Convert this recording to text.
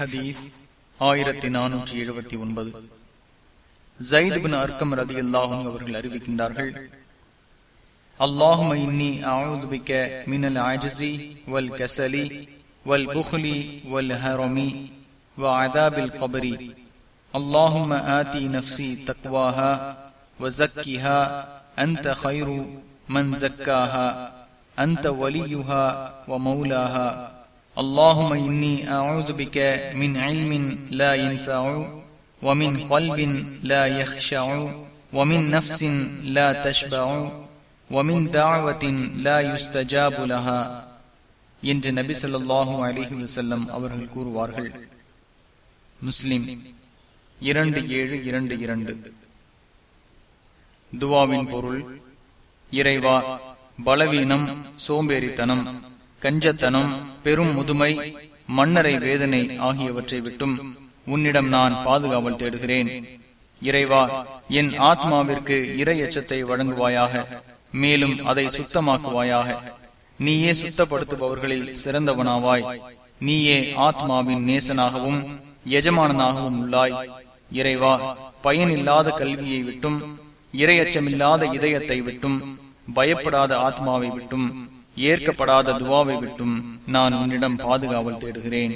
ஹதீஸ் ஆயிரத்தி நானூற்றி எழுபத்தி ஒன்பது ஜயித் அர்க்கம் ரதி அல்லாஹும் அவர்கள் அறிவிக்கின்றார்கள் اللهم إني أعوذ بك من العجز والكسل والبخل والهرم وعذاب القبر اللهم آتي نفسي تقواها وزكها أنت خير من زكاها أنت وليها ومولاها اللهم إني أعوذ بك من علم لا ينفع ومن قلب لا يخشع ومن نفس لا تشبع ومن دعوة لا يستجاب لها என்று நபி சொல்லாஹு அலிஹி வசல்லம் அவர்கள் கூறுவார்கள் முஸ்லிம் இரண்டு ஏழு இரண்டு இரண்டு துவாவின் பொருள் இறைவா பலவீனம் சோம்பேறித்தனம் கஞ்சத்தனம் பெரும் முதுமை மன்னரை வேதனை ஆகியவற்றை விட்டும் உன்னிடம் நான் பாதுகாவல் தேடுகிறேன். இறைவா என் ஆத்மாவிற்கு இறை எச்சத்தை வழங்குவாயாக மேலும் அதை சுத்தமாக்குவாயாக. நீயே சுத்தப்படுத்துபவர்களில் சிறந்தவனாவாய். நீயே ஆத்மாவின் நேசனாகவும் எஜமானனாகவும் உள்ளாய். இறைவா பயனில்லாத கல்வியை விட்டும் இரையச்சமில்லாத இதயத்தை விட்டும் பயப்படாத ஆத்மாவை விட்டும் ஏற்கப்படாத துவாவை விட்டும் நான் உன்னிடம் பாதுகாவல் தேடுகிறேன்.